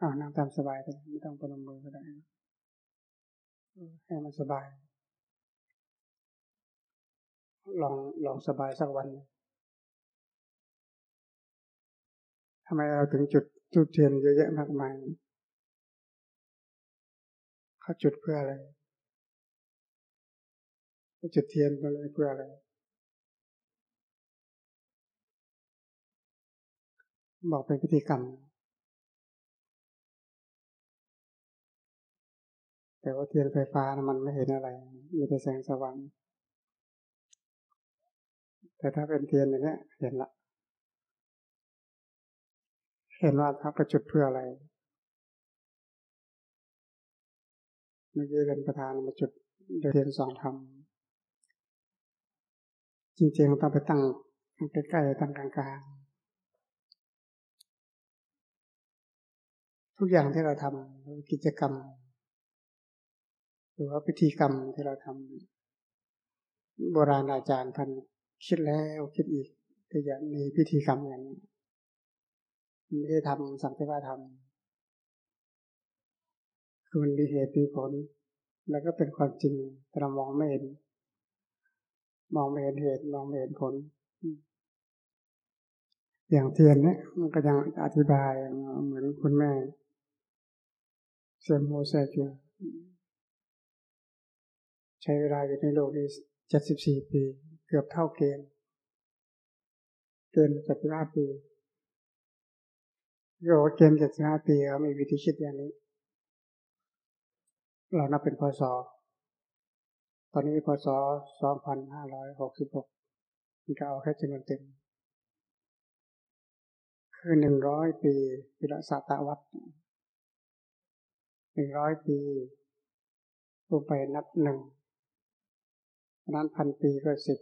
อ่านั่งตามสบายเลยไม่ต้องปนมมือก็ได้ให้มันสบาย ลองลองสบายสักวันทำไมเราถึงจุดจุดเทียนเยอะแยะมากมายเขาจุดเพื่ออะไรจุดเทียนเพื่ออะไรบอกเป็นพิธีกรรม แต่ว่าเทียนไฟฟ้านะมันไม่เห็นอะไร มีแต่แสงสว่างแต่ถ้าเป็นเทียนอย่างนี้เห็นละ เห็นว่าทับกระจุดเพื่ออะไร เมื่อกี้เป็นประธานมาจุดเทียนสองทำจริงๆต้องไปตั้งใกล้ๆตั้งกลางๆทุกอย่างที่เราทำกิจกรรม รือว่าพิธีกรรมที่เราทำโบราณอาจารย์ท่านคิดแล้วคิดอีกที่จะมีพิธีกรรมอย่างนี้ไม่ได้ทำสังเกตว่าทำคือมันมีเหตุมีผล แล้วก็เป็นความจริงแต่เรามองไม่เห็น มองไม่เห็นเหตุมองไม่เห็นผล อย่างเทียนเนี่ยมันก็ยังอธิบายเหมือนคุณแม่เซมโมเซจู ใช้เวลาอยู่ในโลกนี้เจ็ดสิบสี่ปี เกือบเท่าเกณฑ์เกณฑ์เจ็ดสิบห้าปีโยเกณฑ์เจ็ดสิบห้าปีเขามีวิธีคิดอย่างนี้ เรานับเป็นพศตอนนี้พศสองพันห้าร้อยหกสิบหกมันจะเอาแค่จำนวนเต็ม คือหนึ่งร้อยปีวิรศาตวัตหนึ่งร้อยปีลงไปนับหนึ่ง นั้นพันปีก็สิบ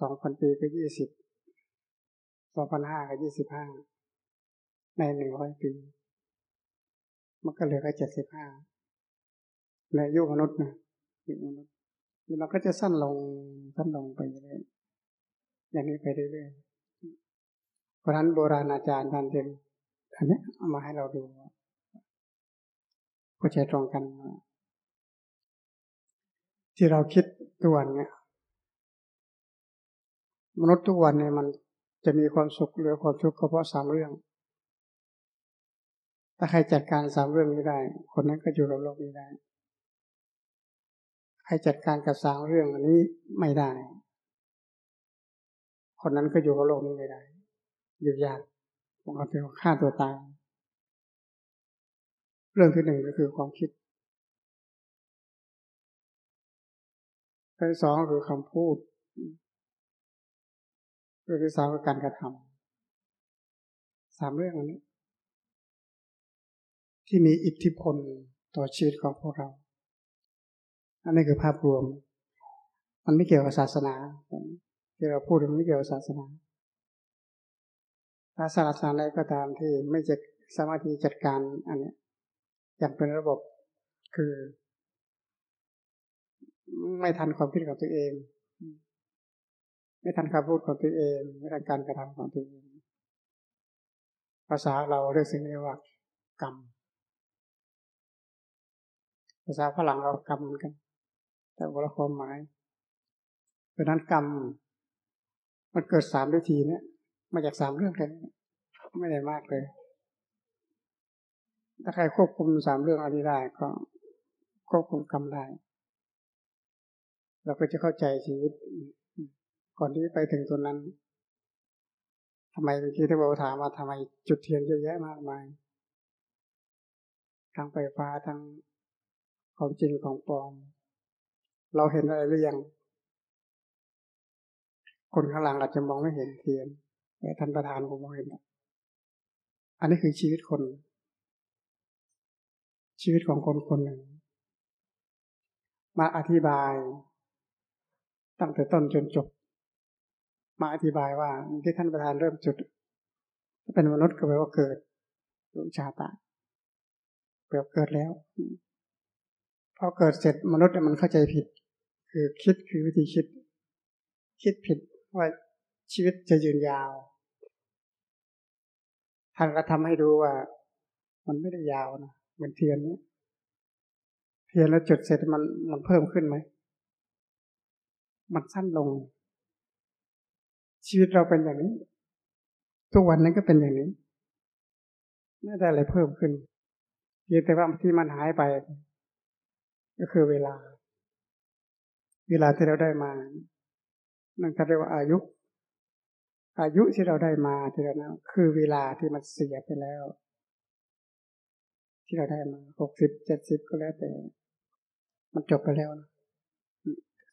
สองพันปีก็ยี่สิบสองพันห้าก็ยี่สิบห้าในหนึ่งร้อยปี มันก็เหลือแค่เจ็ดสิบห้าในยุคมนุษย์นะยุคมนุษย์มันก็จะสั้นลงสั้นลงไปเรื่อยอย่างนี้ไปเรื่อยๆเพราะนั้นโบราณอาจารย์ท่านจึงอันนี้เอามาให้เราดูก็ใจตรงกัน ที่เราคิดทุกวันเนี่ยมนุษย์ทุกวันเนี่ยมันจะมีความสุขหรือความทุกข์ก็เพราะสามเรื่อง ถ้าใครจัดการสามเรื่องนี้ได้ คนนั้นก็อยู่กับโลกนี้ได้ ใครจัดการกับสามเรื่องอันนี้ไม่ได้ คนนั้นก็อยู่กับโลกนี้ไม่ได้ อยู่ยากผมก็เป็นฆ่าตัวตาย เรื่องที่หนึ่งก็คือความคิด เรื่อที่สองคือคำพูดเรื่องที่สามคือการกระทำสามเรื่องอันนี้ ที่มีอิทธิพลต่อชีวิตของพวกเรา อันนี้คือภาพรวม มันไม่เกี่ยวกับศาสนาที่เราพูดมันไม่เกี่ยวกับศาสนาถ้าศาสนาใดก็ตามที่ไม่จะสามารถที่จัดการอันนี้อย่างเป็นระบบคือ ไม่ทันความคิดของตัวเอง ไม่ทันคำพูดของตัวเอง ไม่ทันการกระทำของตัวเอง ภาษาเราเรียกสิ่งนี้ว่ากรรม ภาษาฝรั่งเรากรรมเหมือนกัน แต่ว่าละความหมายเพราะนั้นกรรม มันเกิดสามวิธีเนี่ยมาจากสามเรื่องแค่นี้ไม่ได้มากเลย ถ้าใครควบคุมสามเรื่องอันนี้ได้ก็ควบคุมกรรมได้ เราก็จะเข้าใจชีวิต ก่อนที่ไปถึงตัวนั้นทำไมเมื่อกี้ที่เราถามว่าทำไมจุดเทียนเยอะแยะมากมายทั้งไฟฟ้าทั้งของจริงของปลอม เราเห็นอะไรหรือยังคนข้างหลังอาจจะมองไม่เห็นเทียนแต่ท่านประธานผมมองเห็นอันนี้คือชีวิตคน ชีวิตของคนคนหนึ่งมาอธิบาย ตั้งแต่ต้นจนจบ มาอธิบายว่าที่ท่านประธานเริ่มจุดเป็นมนุษย์ก็แปลว่าเกิดดวงชาตาเปรียบเกิดแล้วพอเกิดเสร็จมนุษย์มันเข้าใจผิด คือคิดคือวิธีคิด คิดผิดว่าชีวิตจะยืนยาว ท่านก็ทำให้ดูว่า มันไม่ได้ยาวนะเหมือนเทียนเนี้ยเทียนแล้วจุดเสร็จมันมันเพิ่มขึ้นไหม มันสั้นลง ชีวิตเราเป็นอย่างนี้ ทุกวันนั้นก็เป็นอย่างนี้ ไม่ได้อะไรเพิ่มขึ้นเพียงแต่ว่าที่มันหายไป ก็คือเวลา เวลาที่เราได้มา นั่นเขาเรียกว่าอายุ อายุที่เราได้มาที่เรานะคือเวลาที่มันเสียไปแล้ว ที่เราได้มาหกสิบเจ็ดสิบก็แล้วแต่ มันจบไปแล้วนะ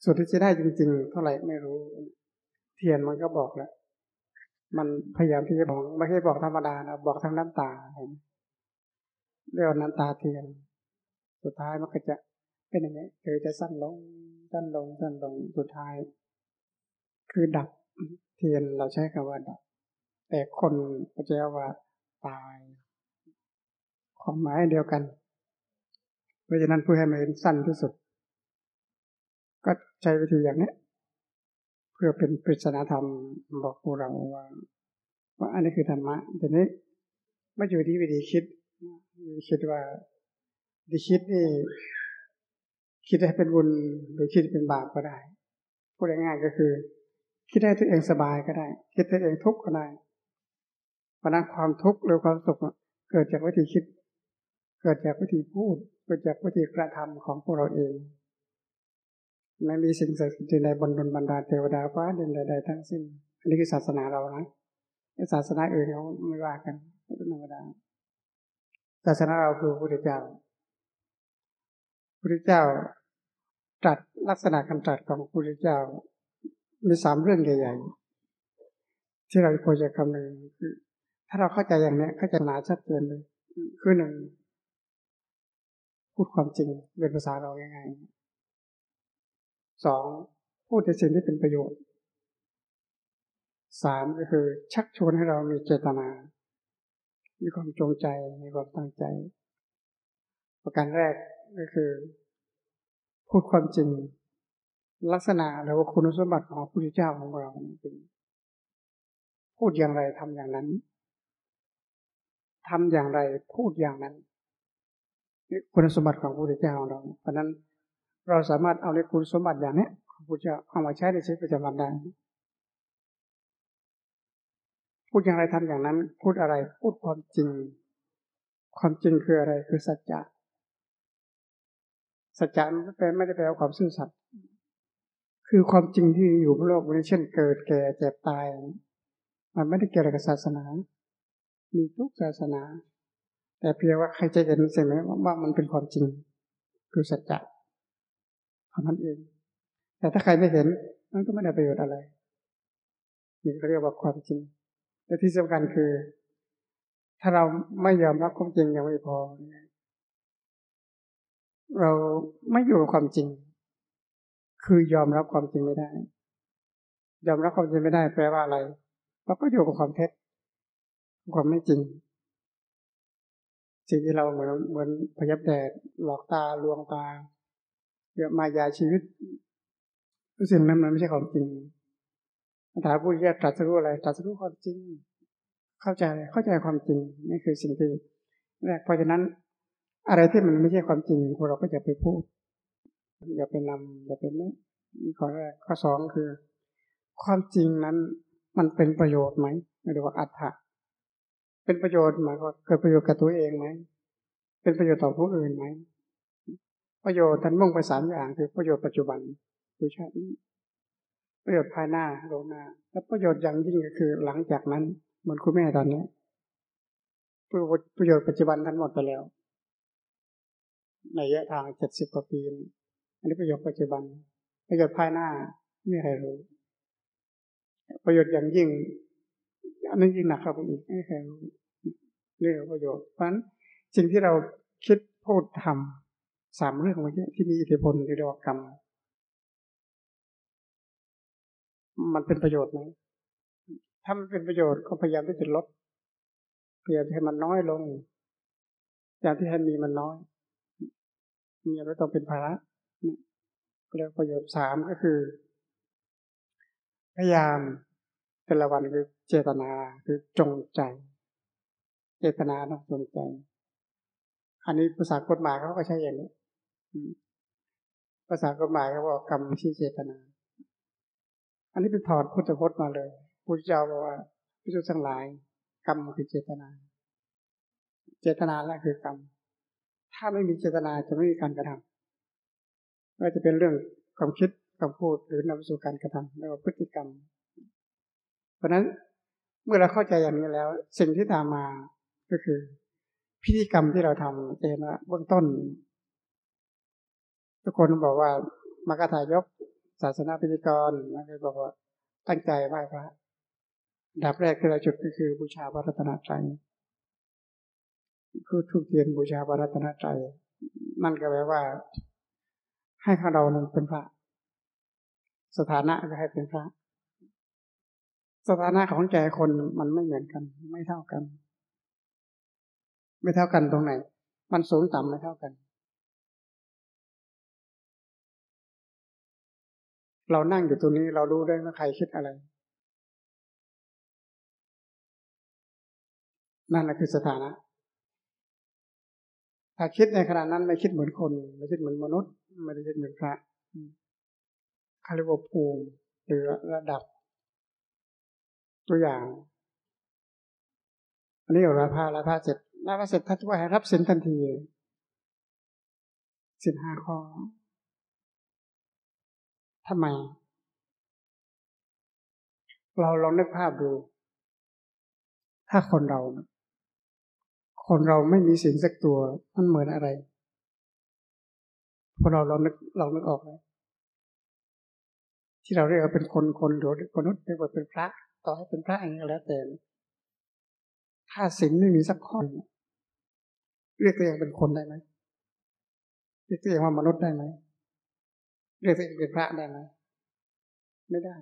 ส่วนที่จะได้จริง ๆ เท่าไหร่ไม่รู้ เทียนมันก็บอกแล้วมันพยายามที่จะบอกไม่ใช่บอกธรรมดานะบอกทั้งน้ำตาเห็นเรียกว่าน้ำตาเทียน สุดท้ายมันก็จะเป็นอย่างนี้คือจะสั้นลงสั้นลงสั้นลงสุดท้าย คือดับเทียนเราใช้คำว่าดับ แต่คนก็จะว่าตายความหมายเดียวกัน เพราะฉะนั้นเพื่อให้มันสั้นที่สุด ก็ใช้วิธีอย่างนี้เพื่อเป็นปริศนาธรรมบอกพวกเราว่าว่าอันนี้คือธรรมะแต่นี้ไม่อยู่ที่วิธีคิดคิดว่าวิธีคิดนี่คิดให้เป็นบุญหรือคิดเป็นบาปก็ได้พูดง่ายๆก็คือ คิดให้ตัวเองสบายก็ได้ คิดให้ตัวเองทุกข์ก็ได้เพราะนั้นความทุกข์หรือความสุขเกิดจากวิธีคิด เกิดจากวิธีพูด เกิดจากวิธีกระทำของพวกเราเอง ไม่มีสิ่งศักดิ์สิทธิ์ใดบนดลบรรดาเทวดาฟ้าดินใดๆทั้งสิ้น อันนี้คือศาสนาเรานะศาสนาอื่นเขาไม่ว่ากันเป็นธรรมดาศาสนาเราคือพระพุทธเจ้าพระพุทธเจ้าตรัสลักษณะคำตรัสของพระพุทธเจ้ามีสามเรื่องใหญ่ ๆ ที่เราควรจะคำนึงคือ ถ้าเราเข้าใจอย่างนี้เข้าใจหนาชัดเจนเลยคือหนึ่งพูดความจริงเป็นภาษาเราง่ายๆ สองพูดในสิ่งที่เป็นประโยชน์สามก็คือชักชวนให้เรามีเจตนา มีความจงใจ มีความตั้งใจ ประการแรกก็คือ พูดความจริง ลักษณะหรือว่าคุณสมบัติของพระพุทธเจ้าของเราเป็นพูดอย่างไรทำอย่างนั้นทำอย่างไรพูดอย่างนั้น คุณสมบัติของพระพุทธเจ้าของเรา เพราะนั้น เราสามารถเอาในคุณสมบัติอย่างนี้ของพุทธเจ้าเอามาใช้ในชีวิตประจำวันได้พูดอย่างไรทำอย่างนั้น พูดอะไรพูดความจริง ความจริงคืออะไรคือสัจจะสัจจะไม่แปลไม่ได้แปลว่าความซื่อสัตย์คือความจริงที่อยู่บนโลกนี้เช่นเกิดแก่เจ็บตาย มันไม่ได้เกี่ยวกับศาสนา มีทุกศาสนา แต่เพียงว่าใครจะเห็นสิ่งนี้ว่ามันเป็นความจริง คือสัจจะ เท่านั้นเอง แต่ถ้าใครไม่เห็นมันก็ไม่ได้ประโยชน์อะไรนี่เขาเรียกว่าความจริง และที่สำคัญคือ ถ้าเราไม่ยอมรับความจริงยังไม่พอ เราไม่อยู่กับความจริง คือยอมรับความจริงไม่ได้ ยอมรับความจริงไม่ได้แปลว่าอะไรเราก็อยู่กับความเท็จ ความไม่จริงสิ่งที่เราเหมือนเหมือนพยับแดดหลอกตาลวงตา เกี่ยวมายาชีวิตสิ่งนั้นมันไม่ใช่ความจริงถามผู้ที่ตรัสรู้อะไรตรัสรู้ความจริง เข้าใจเข้าใจความจริงนี่คือสิ่งที่แรกเพราะฉะนั้น อะไรที่มันไม่ใช่ความจริงพวกเราก็จะไปพูด อย่าไปนำอย่าไปนี้ข้อแรกข้อสองคือ ความจริงนั้นมันเป็นประโยชน์ไหมเรียกว่าอัตถะเป็นประโยชน์หมายว่าเกิดประโยชน์กับตัวเองไหมเป็นประโยชน์ต่อผู้อื่นไหม ประโยชน์ท่านมุ่งไปสามอย่างคือประโยชน์ปัจจุบันคือชาตินี้ประโยชน์ภายหน้าโลกหน้า และประโยชน์อย่างยิ่งก็คือ หลังจากนั้นเหมือนคุณแม่ตอนนี้ประโยชน์ปัจจุบันท่านหมดไปแล้ว ในระยะทางเจ็ดสิบกว่าปีอันนี้ประโยชน์ปัจจุบัน ประโยชน์ภายหน้าไม่ใครรู้ ประโยชน์อย่างยิ่งอันนี้ยิ่งหนักเข้าไปอีกไม่ใครรู้เรื่องประโยชน์เพราะฉะนั้นสิ่งที่เราคิดพูดทำ สามเรื่องเมื่อกี้ที่มีอิทธิพลที่เรียกว่ากรรม มันเป็นประโยชน์ไหมถ้ามันเป็นประโยชน์ก็พยายามที่จะลดพยายามให้มันน้อยลงอย่างที่ให้มีมันน้อยมีอะไรต้องเป็นภาระเรียกประโยชน์สามก็คือ พยายามแต่ละวันคือเจตนาคือจงใจ เจตนาต้องจงใจ อันนี้ภาษากฎหมายเขาก็ใช้อย่างนี้ ภาษากฎหมายเขาบอกกรรมที่เจตนา อันนี้เป็นถอดพุทธพจน์มาเลยพุทธเจ้าบอกว่าพิจุทั้งหลาย กรรมคือเจตนา เจตนาแรกคือกรรม ถ้าไม่มีเจตนาจะไม่มีการกระทำไม่ว่าจะเป็นเรื่องความคิดคำพูดหรือนำไปสู่การกระทำแล้วพฤติกรรม เพราะนั้นเมื่อเราเข้าใจอย่างนี้แล้ว สิ่งที่ตามมาก็คือ พิธีกรรมที่เราทำเองว่าเบื้องต้น ทุกคนบอกว่ามากถายก ศาสนาพิธีกรนะคือบอกว่าตั้งใจไหว้พระดับแรกที่เราจุดก็คือบูชาพระรัตนตรัยคือทุกเทียนบูชาพระรัตนตรัยนั่นก็แปลว่า ให้ข้าเราหนึ่งเป็นพระ สถานะก็ให้เป็นพระ สถานะของใจคนมันไม่เหมือนกัน ไม่เท่ากัน ไม่เท่ากันตรงไหน มันสูงต่ำไม่เท่ากัน เรานั่งอยู่ตรงนี้เรารู้ได้ว่าใครคิดอะไร นั่นแหละคือสถานะ ถ้าคิดในขณะนั้นไม่คิดเหมือนคน ไม่คิดเหมือนมนุษย์ ไม่ได้คิดเหมือนพระคาริวภูมิหรือระดับ ตัวอย่าง อันนี้อยู่รับผ้ารับผ้าเสร็จรับผ้าเสร็จท่านว่าให้รับสินทันทีสินห้าข้อ ทำไม เราลองนึกภาพดู ถ้าคนเรา คนเราไม่มีสิ่งสักตัว มันเหมือนอะไรพอเราเรานึกเรานึกออกไหมที่เราเรียกว่าเป็นคนคนหรือมนุษย์เรียกว่าเป็นพระ ต่อให้เป็นพระอะไรก็แล้วแต่ถ้าสิ่งไม่มีสักข้อเรียกตัวเองเป็นคนได้ไหมเรียกตัวเองว่ามนุษย์ได้ไหม เรียกตัวเองเป็นพระได้ไหมไม่ได้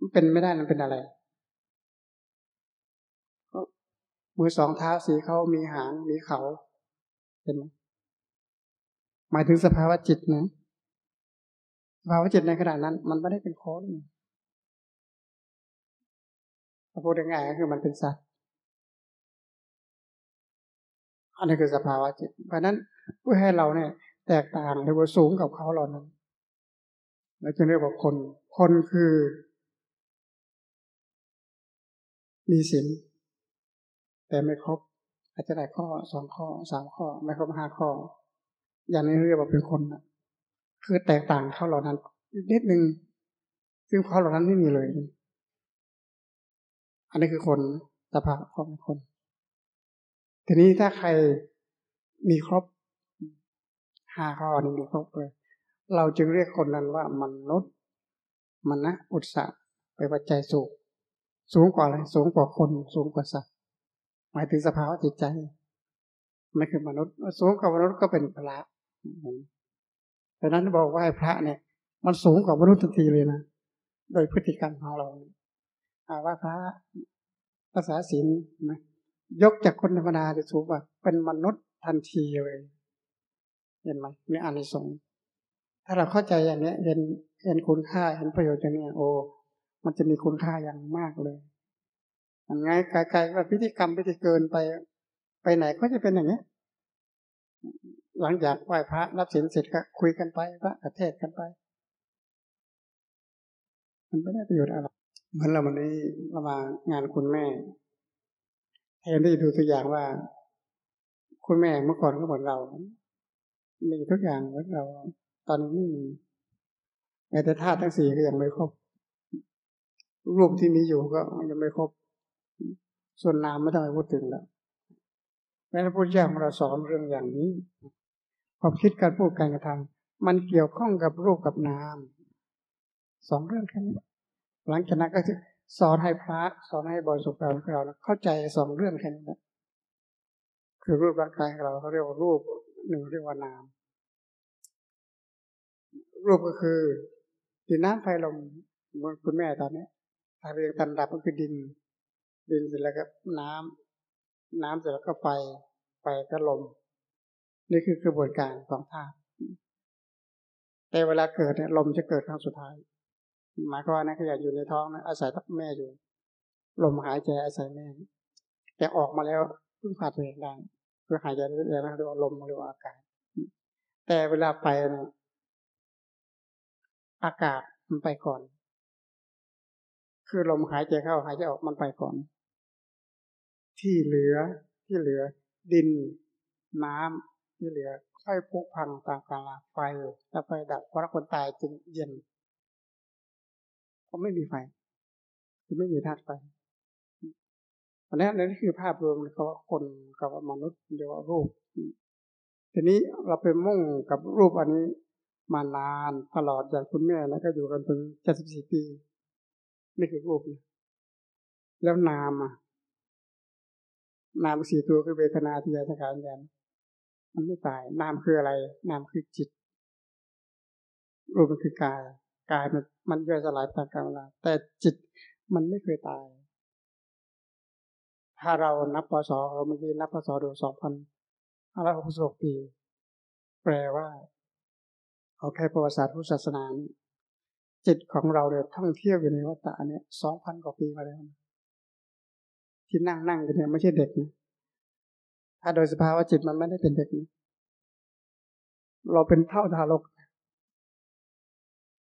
มันเป็นไม่ได้มันเป็นอะไรก็มือสองเท้าสีเขามีหางมีเขาเห็นไหมหมายถึงสภาวะจิตนะสภาวะจิตในขณะนั้น มันไม่ได้เป็นโคนถ้าพูดง่ายๆก็คือมันเป็นสัตว์อันนี้คือสภาวะจิต เพราะนั้นเพื่อให้เราเนี่ย แตกต่างหรือว่าสูงกับเขาเหล่านั้นเราจะเรียกว่าคน คนคือ มีศีลแต่ไม่ครบ อาจจะได้ข้อสองข้อสามข้อ ไม่ครบห้าข้อ อย่างนี้เรียกว่าเป็นคนนะคือแตกต่างเขาเหล่านั้นนิดนึงซึ่งเขาเหล่านั้นไม่มีเลย อันนี้คือคนสภาพของคน ทีนี้ถ้าใครมีครบ ห้าข้อนี้ครบเลย เราจึงเรียกคนนั้นว่ามนุษย์มันนะอุตสาห์ไปปัจจัยสูงสูงกว่าอะไรสูงกว่าคนสูงกว่าสัตว์ หมายถึงสภาวะจิตใจ ไม่คือมนุษย์ สูงกว่ามนุษย์ก็เป็นพระดังนั้นบอกว่าพระเนี่ย มันสูงกว่ามนุษย์ทันทีเลยนะโดยพฤติกรรมของเราว่าพระภาษาศีลนะยกจากคนธรรมดาจะสูงกว่าเป็นมนุษย์ทันทีเลย เห็นไหมนี่อานิสงส์ถ้าเราเข้าใจอย่างนี้เห็นเห็นคุณค่าเห็นประโยชน์อย่างนี้โอ้มันจะมีคุณค่าอย่างมากเลยยังไงไกลๆว่าพิธีกรรมพิธีเกินไป ไปไหนก็จะเป็นอย่างนี้หลังจากไหว้พระรับศีลเสร็จก็คุยกันไปพระกเทศกันไป มันไม่ได้ประโยชน์อะไรเหมือนเราวันนี้เรามางานคุณแม่แทนที่จะดูตัวอย่างว่า คุณแม่เมื่อก่อนก็เหมือนเรา มีทุกอย่างเหมือนเรา ตอนนี้ไม่มีแม้แต่ธาตุทั้งสี่ก็ยังไม่ครบ รูปที่มีอยู่ก็ยังไม่ครบ ส่วนนามไม่ต้องไปพูดถึงแล้วแม้พระพุทธเจ้าของเราสอนเรื่องอย่างนี้ความคิดการพูดการกระทำมันเกี่ยวข้องกับรูปกับนามสองเรื่องแค่นี้หลังจากนั้นก็คือสอนให้พระสอนให้บริสุทธิ์เราเราเข้าใจสองเรื่องแค่นี้นะคือรูปร่างกายของเราเขาเรียกว่ารูป หนึ่งเรียกว่านาม รูปก็คือดินน้ำไฟลมเหมือนคุณแม่ตอนนี้ถ้าเรียกตันดับก็คือดิน ดินเสร็จแล้วก็น้ำน้ำเสร็จแล้วก็ไฟไฟก็ลม นี่คือกระบวนการของธาตุแต่เวลาเกิดเนี่ยลมจะเกิดครั้งสุดท้าย หมายความว่านักขยะอยู่ในท้องนะอาศัยทับแม่อยู่ ลมหายใจอาศัยแม่แต่ออกมาแล้วพึ่งพาตัวเองได้ คือหายใจเรื่อยๆนะเรียกว่าลมเรียกว่าอากาศ แต่เวลาไปนะอากาศมันไปก่อน คือลมหายใจเข้าหายใจออกมันไปก่อน ที่เหลือที่เหลือ ดิน น้ำที่เหลือค่อยพุพังตามกาลไฟถ้าไฟดับเพราะคนตายจึงเย็นเพราะไม่มีไฟคือไม่มีธาตุไฟ อันนี้นี่คือภาพรวมเขาว่าคนกับมนุษย์เรียกว่ารูป ทีนี้เราไปมุ่งกับรูปอันนี้มานานตลอดอย่างคุณแม่แล้วก็อยู่กันถึงเจ็ดสิบสี่ปีนี่คือรูปแล้วนามอะนามสี่ตัวคือเวทนาที่ยาสการยันมันไม่ตาย นามคืออะไร นามคือจิต รูปมันคือกาย กายมันมันย่อยสลายตามกาลเวลาแต่จิตมันไม่เคยตาย ถ้าเรานับปศเราเมื่อกี้นับปศดูสองพันห้าร้อยหกสิบหกปี แปลว่าเอาแค่ประวัติศาสตร์พุทธศาสนาจิตของเราเนี่ยท่องเที่ยวอยู่ในวัฏฏะเนี่ยสองพันกว่าปีมาแล้วที่นั่งนั่งกันเนี่ยไม่ใช่เด็กนะถ้าโดยสภาวะจิตมันไม่ได้เป็นเด็กนะเราเป็นเท่าทารก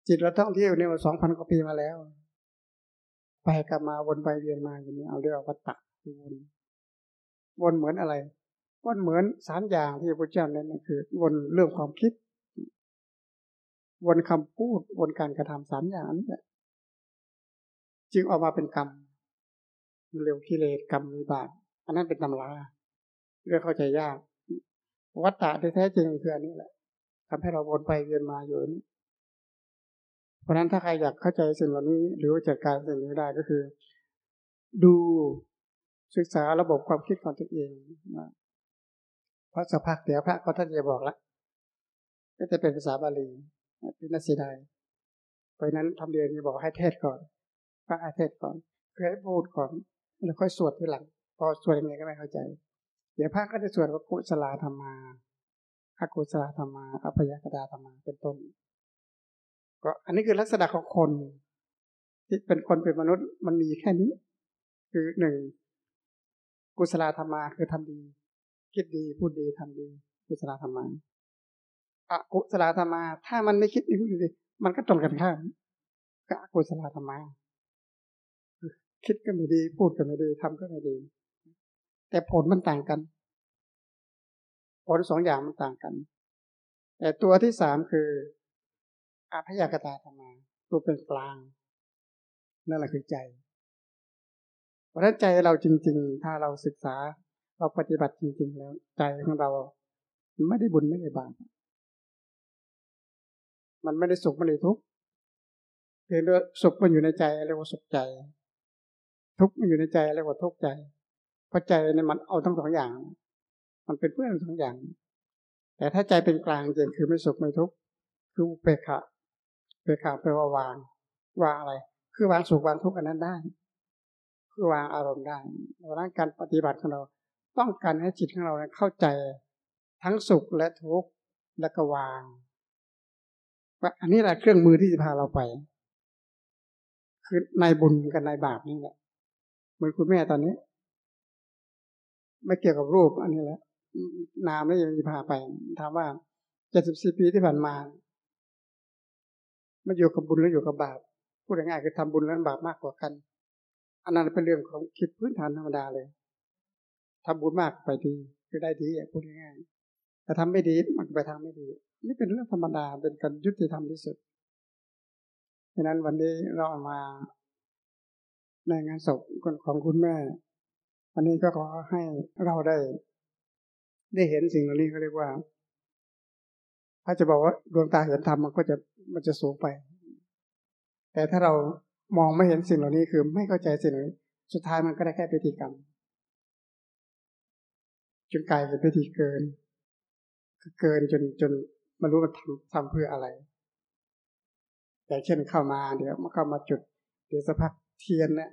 จิตเราท่องเที่ยวเนี่ยมาสองพันกว่าปีมาแล้ว ไปกลับมาวนไปเวียนมาอย่างนี้เอาเรียกวัฏฏะ วนวนเหมือนอะไรวนเหมือนสามอย่างที่พระเจ้าเน้นคือ วนเรื่องความคิด วนคำพูด วนการกระทำสามอย่างนี้แหละจึงออกมาเป็นกรรมเร็วกิเลสกรรมวิบากอันนั้นเป็นตำราเรื่องเข้าใจยาก วัตตะแท้จริงคืออันนี้แหละทำให้เราวนไปเวียนมาอยู่นี้เพราะนั้นถ้าใครอยากเข้าใจสิ่งเหล่านี้ หรือว่าจัดการสิ่งนี้ได้ก็คือ ดู ศึกษาระบบความคิดของตัวเองเพระสภาพเดี๋ยวพระก็ท่านจะบอกแล้วก็จะเป็นภาษาบาลีเป็นนักเสียดายเพราะนั้นทำเรียนจะบอกให้เทศก่อนฟังให้เทศก่อนคือให้พูดก่อนแล้วค่อยสวดทีหลัง พอสวดยังไงก็ไม่เข้าใจ เดี๋ยวพระก็จะสวดว่ากุศลธรรมาอากุศลธรรมาอภยกดาธรรมาเป็นต้น ก็อันนี้คือลักษณะของคน ที่เป็นคนเป็นมนุษย์มันมีแค่นี้ คือหนึ่ง กุศลธรรมาคือทำดี คิดดีพูดดีทำดี กุศลธรรมาอกุศลธรรมา ถ้ามันไม่คิดอีกทีมันก็ตรงกันข้ามกับอกุศลธรรมา คิดก็ไม่ดี พูดก็ไม่ดีทำก็ไม่ดี แต่ผลมันต่างกัน ผลสองอย่างมันต่างกัน แต่ตัวที่สามคืออาพยากตาธรรมา ตัวเป็นกลางนั่นแหละคือใจ เพราะฉะนั้นใจเราจริง ๆ ถ้าเราศึกษาเราปฏิบัติจริง ๆ แล้ว ใจของเราไม่ได้บุญไม่ได้บาปมันไม่ได้สุขไม่ได้ทุกข์เพียงแต่สุขมันอยู่ในใจเรียกว่าสุขใจ ทุกข์มันอยู่ในใจเรียกว่าทุกข์ใจเพราะใจเนี่ยมันเอาทั้งสองอย่าง มันเป็นเพื่อนทั้งสองอย่าง แต่ถ้าใจเป็นกลางจริงคือไม่สุขไม่ทุกข์คือเปกขะเปกขะแปลว่าวางวางอะไร คือวางสุขวางทุกข์อันนั้นได้ วางอารมณ์ได้ดังนั้นการปฏิบัติของเราต้องการให้จิตของเราเข้าใจทั้งสุขและทุกข์และก็วางว่าอันนี้แหละเครื่องมือที่จะพาเราไป คือในบุญกับในบาปนี่แหละเหมือนคุณแม่ตอนนี้ ไม่เกี่ยวกับรูปอันนี้แหละนามไม่ยังจะพาไปถามว่าเจ็ดสิบสี่ปีที่ผ่านมาไม่อยู่กับบุญหรืออยู่กับบาปพูดง่ายๆคือทำบุญและบาปมากกว่ากัน อันนั้นเป็นเรื่องของคิดพื้นฐานธรรมดาเลยทำบุญมากไปดีคือได้ดีพูดง่ายๆแต่ทำไม่ดีมันไปทางไม่ดี นี่เป็นเรื่องธรรมดาเป็นการยุติธรรมที่สุดฉะนั้นวันนี้เราเอามาในงานศพของคุณแม่วันนี้ก็ขอให้เราได้ ได้เห็นสิ่งเหล่านี้เขาเรียกว่า ถ้าจะบอกว่าดวงตาเห็นธรรมมันก็จะมันจะสูงไป แต่ถ้าเรา มองไม่เห็นสิ่งเหล่านี้คือไม่เข้าใจสิ่งเหล่านี้ สุดท้ายมันก็ได้แค่พิธีกรรมจนกลายเป็นพิธีเกินเกินจนจนไม่รู้มันทำทำเพื่ออะไรแต่เช่นเข้ามาเดี๋ยวมาเข้ามาจุด เดี๋ยวสักพักเทียนเนี่ย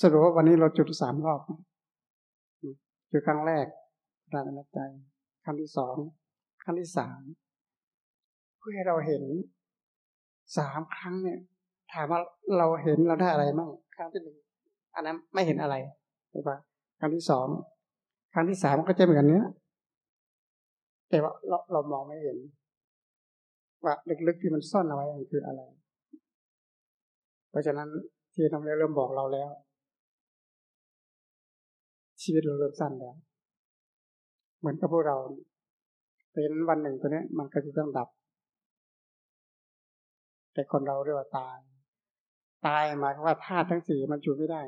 สรุปว่าวันนี้เราจุดสามรอบจุดครั้งแรกรานนัใจครั้งที่สองครั้งที่สามเพื่อให้เราเห็นสามครั้งเนี่ย ถามว่าเราเห็นเราได้อะไรบ้างครั้งที่หนึ่งอันนั้นไม่เห็นอะไรใช่ปะครั้งที่สองครั้งที่สามก็จะเหมือนกันเนี้ยแต่ว่าเราเรามองไม่เห็น ว่าลึกๆที่มันซ่อนเอาไว้มันคืออะไร เพราะฉะนั้นที่ทำเริ่มบอกเราแล้ว ชีวิตเราเริ่มสั้นแล้ว เหมือนกับพวกเราเป็นวันหนึ่งตัวนี้มันก็จะต้องดับ แต่คนเราเรียกว่าตาย ตายหมายความว่าธาตุทั้งสี่มันอยู่ไม่ได้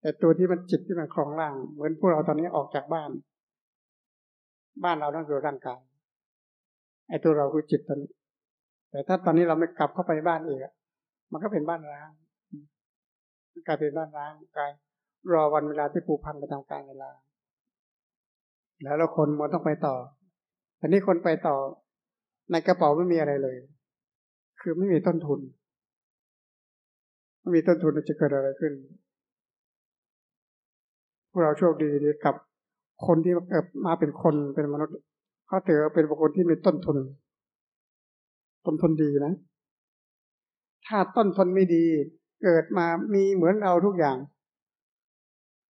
แต่ตัวที่มันจิตที่มันคลองร่าง เหมือนพวกเราตอนนี้ออกจากบ้าน บ้านเราต้องอยู่ร่างกายไอ้ตัวเราคือจิตตอนนี้ แต่ถ้าตอนนี้เราไม่กลับเข้าไปบ้านอีกมันก็เป็นบ้านร้างกลายเป็นบ้านร้างกลายรอวันเวลาที่ปูพันไปตามกาลเวลา แล้วเราคนมันต้องไปต่อแต่นี้คนไปต่อ ในกระเป๋าไม่มีอะไรเลย คือไม่มีต้นทุน ม่มีต้นทุนจะเกิดอะไรขึ้น พวกเราโชคดีดีกับ คนที่เกิดมาเป็นคนเป็นมนุษย์เขาถือเป็นบุคคลที่มีต้นทุน ต้นทุนดีนะ ถ้าต้นทุนไม่ดี เกิดมามีเหมือนเราทุกอย่าง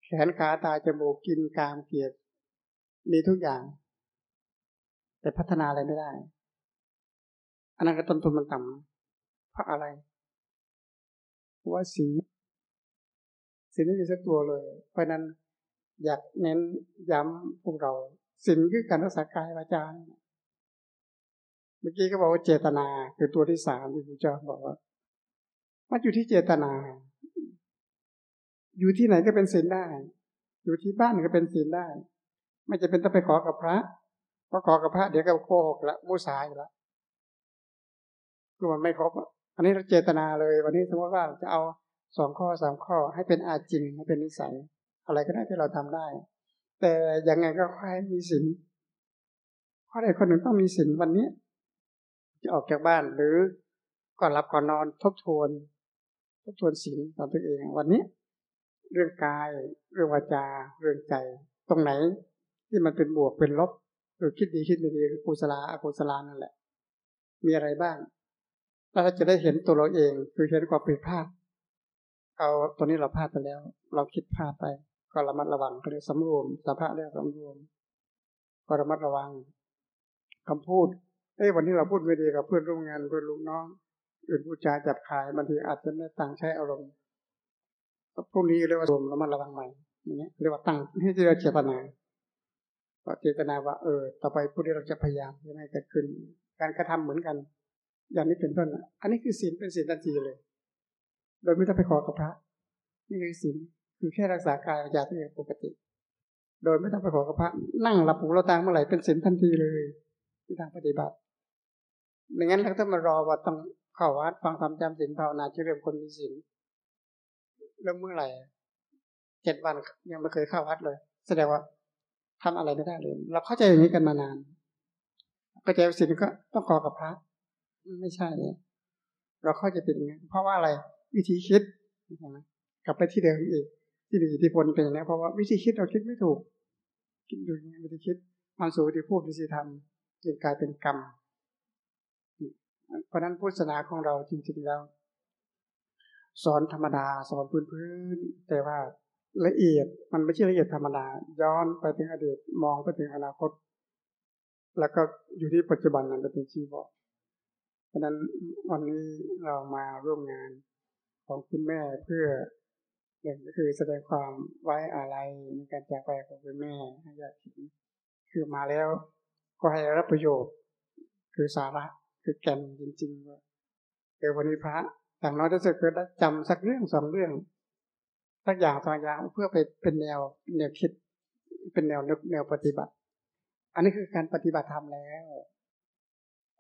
แขนขาตาจมูกกินกามเกียรติมีทุกอย่าง แต่พัฒนาอะไรไม่ได้ อันนั้นก็ต้นทุนมันต่ำเพราะอะไร ว่าสีสีไม่มีสักตัวเลย เพราะนั้นอยากเน้นย้ำพวกเราสิ่งคือการรักษากายวาจาเมื่อกี้ก็บอกว่าเจตนาคือตัวที่สามที่พระเจ้าบอกว่ามันอยู่ที่เจตนา อยู่ที่ไหนก็เป็นศีลได้ อยู่ที่บ้านก็เป็นศีลได้ ไม่จะเป็นต้องไปขอกับพระพอขอกับพระเดี๋ยวก็โกหกละมุสาอยู่ละคือมันไม่ครบอั อันนี้เราเจตนาเลย วันนี้สมมติว่าจะเอาสองข้อสามข้อให้เป็นอาจริงให้เป็นนิสัย อะไรก็ได้ที่เราทำได้ แต่ยังไงก็ให้มีศีลข้อใดคนหนึ่งต้องมีศีลวันนี้ จะออกจากบ้านหรือก่อนหลับก่อนนอนทบทวน ทบทวนศีลของตัวเอง วันนี้ เรื่องกาย เรื่องวาจา เรื่องใจ ตรงไหนที่มันเป็นบวกเป็นลบคือคิดดีคิดไม่ดีคือกุศลาอกุศลานั่นแหละ มีอะไรบ้าง แล้วเราจะได้เห็นตัวเราเอง คือเห็นความผิดพลาด เอาตัวนี้เราพลาดไปแล้ว เราคิดพลาดไป ก็ระมัดระวังก็เรียกสำรวมสภาพเรียกสำรวม ก็ระมัดระวังคำพูดเอ้วันนี้เราพูดไม่ดีกับเพื่อนร่วมงานเพื่อนลูกน้องอื่นพูดจาจับขายบางทีอาจจะไม่ตั้งใช้อารมณ์พวกนี้เรียกว่าสมระมัดระวังใหม่อย่างเงี้ยเรียกว่าตั้งให้เจริญเจตนาเจตนาว่าเออ ต่อไปผู้ที่เราจะพยายามยังไงเกิดขึ้น การกระทำเหมือนกัน อย่างนี้เป็นต้นอันนี้คือศีลเป็นศีลทันทีเลย โดยไม่ต้องไปขอกับพระ นี่คือศีลคือแค่รักษากายวาจาที่ปกติ โดยไม่ต้องไปขอกับพระ นั่งหลับหูเราตางเมื่อไหร่เป็นศีลทันทีเลยที่ทางปฏิบัติดังนั้นเราต้องมารอว่าต้องเข้าวัดฟังธรรมจำศีลภาวนาจะเริ่มคนมีศีลเริ่มเมื่อไหร่เจ็ดวันยังไม่เคยเข้าวัดเลย แสดงว่าทำอะไรไม่ได้เลย เราเข้าใจอย่างนี้กันมานานเข้าใจสิ่งก็ต้องขอกับพระ ไม่ใช่ เราเข้าใจเป็นอย่างนี้เพราะว่าอะไร วิธีคิดกลับไปที่เดิมอีกที่มีอิทธิพลเป็นอย่างนี้เพราะว่าวิธีคิดเราคิดไม่ถูก คิดอยู่อย่างนี้วิธีคิดมันสู่ที่พูดวิธีทำจึงกลายเป็นกรรมเพราะนั้นพุทธศาสนาของเราจริงๆแล้ว สอนธรรมดา สอนพื้นๆแต่ว่าละเอียดมันไม่ใช่ละเอียดธรรมดา ย้อนไปถึงอดีตมองไปถึงอนาคต แล้วก็อยู่ที่ปัจจุบันนั้นเป็นชีบอก เพราะนั้นวันนี้เรามาร่วมงานของคุณแม่เพื่อหนึ่งก็คือแสดงความไว้อาลัยในการจากไปของคุณแม่ให้ญาติคือมาแล้วก็ให้รับประโยชน์ คือสาระคือแก่นจริงๆว่าเออวันนี้พระแต่างน้อยที่สุดก็ได้จำสักเรื่องสองเรื่องสักอย่างสองอย่างเพื่อไปเป็นแนวแนวคิดเป็นแนวนึกแนวปฏิบัติ อันนี้คือการปฏิบัติธรรมแล้ว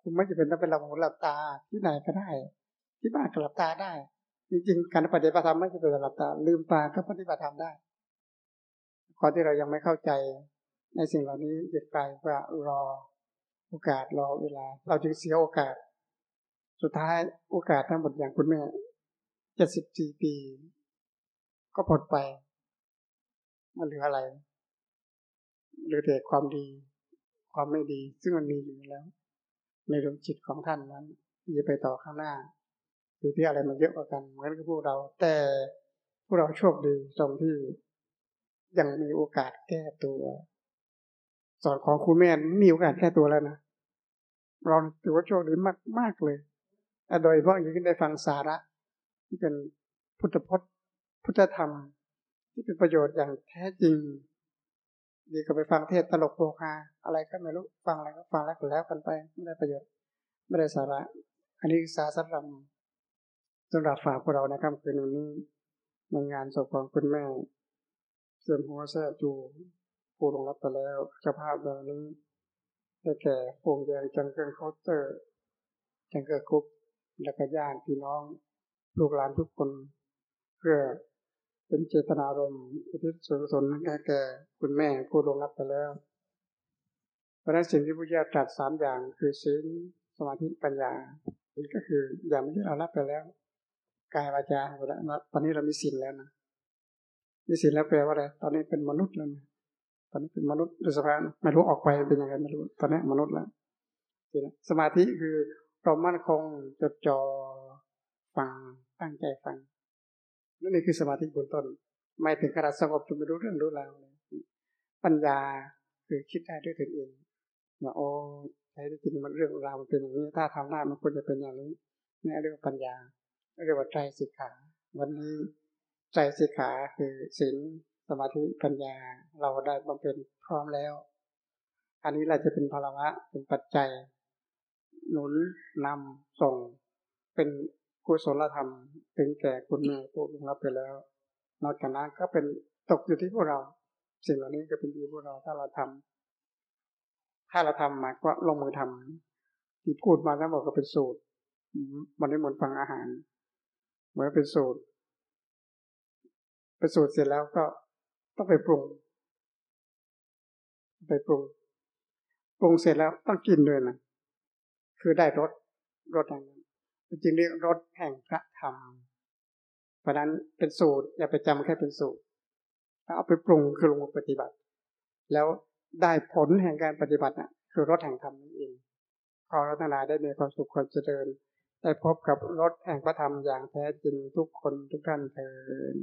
คุณไม่จะเป็นต้องเป็นหลับหูหลับตาที่ไหนก็ได้ ที่บ้านก็หลับตาได้ จริงๆ การปฏิบัติธรรมไม่ใช่เป็นหลับตา ลืมตาก็ปฏิบัติธรรมได้ข้อที่เรายังไม่เข้าใจในสิ่งเหล่านี้เด็กไกลว่ารอโอกาสรอเวลา เราจึงเสียโอกาส สุดท้ายโอกาสทั้งหมดอย่างคุณแม่เจ็ดสิบสี่ปี ก็หมดไป มันเหลืออะไรเหลือแต่ความดี ความไม่ดี ซึ่งมันมีอยู่แล้ว ในดวงจิตของท่านนั้นจะไปต่อข้างหน้าอยู่ที่อะไรมันเยอะกว่ากันเหมือนกับพวกเรา แต่พวกเราโชคดีตรงที่ยังมีโอกาสแก้ตัว สอนของคุณแม่มีโอกาสแก้ตัวแล้วนะเราถือว่าโชคดีมากมากเลยโดยเฉพาะอย่างที่ได้ฟังสาระ ที่เป็นพุทธพจน์ พุทธธรรม ที่เป็นประโยชน์อย่างแท้จริง ดีก็ไปฟังเทศตลกโปคาอะไรก็ไม่รู้ฟังอะไรก็ฟังแล้วก็แล้วกันไปไม่ได้ประโยชน์ ไม่ได้สาระ อันนี้สาสรำสำหรับฝากพวกเรานะครับคืนวันนี้ในงานศพของคุณแม่เสื่อมหัวแซ่จูผู้ลงรับไปแล้วเจ้าภาพแบบนี้ได้แก่โป่งแดงจังเกิลเคาน์เตอร์จังเกิลกรุ๊ปและก็ญาติพี่น้องลูกหลานทุกคนเพื่อ เป็นเจตนารมณ์อุทิศส่วนกุศลแก่แก่คุณแม่ผู้ลงรับไปแล้ว เพราะนั้นสิ่งที่พระเจ้าตรัสสามอย่างคือศีลสมาธิปัญญานี่ก็คืออย่างที่เรารับไปแล้วกายวาจาตอนนี้เรามีศีลแล้วนะมีศีลแล้วแปลว่าอะไรตอนนี้เป็นมนุษย์แล้วนะตอนนี้เป็นมนุษย์โดยสภาพไม่รู้ออกไปเป็นยังไงไม่รู้ ตอนนี้มนุษย์แล้วสมาธิคือเรามั่นคงจดจ่อฟังตั้งใจฟัง นี่คือสมาธิบนต้น ไม่ถึงขนาดสงบจนไม่รู้เรื่องรู้ราวเลยปัญญาคือคิดได้ด้วยตนเองว่าโอ้ใช้ได้จริงมันเรื่องราวมันเป็นอย่างนี้ถ้าทำได้มันควรจะเป็นอย่างนี้นี่เรียกว่าปัญญาเรียกว่าใจสิกขา วันนี้ใจสิกขาคือศีลสมาธิปัญญาเราได้บำเพ็ญพร้อมแล้ว อันนี้เราจะเป็นภาวะเป็นปัจจัย หนุนนำส่งเป็น กุศลธรรม ถึงแก่คุณแม่ผู้ลงรับไปแล้ว นอกจากนั้นก็เป็นตกอยู่ที่พวกเรา สิ่งเหล่านี้ก็เป็นที่พวกเราถ้าเราทำถ้าเราทำมาก็ลงมือทำที่พูดมาแล้วบอกก็เป็นสูตรมันได้เหมือนฟังอาหาร เหมือนเป็นสูตรเป็นสูตรเสร็จแล้วก็ต้องไปปรุง ไปปรุง ปรุงเสร็จแล้วต้องกินด้วยนะ คือได้รสรสอย่างนั้น จริงเรียกรสแห่งพระธรรม เพราะนั้นเป็นสูตรอย่าไปจำแค่เป็นสูตรเอาไปปรุงคือลงมือปฏิบัติ แล้วได้ผลแห่งการปฏิบัติน่ะคือรสแห่งธรรมนั่นเองขอเราทั้งหลาได้มีความสุขความเจริญ ได้พบกับรสแห่งพระธรรมอย่างแท้จริงทุกคนทุกท่านเถิด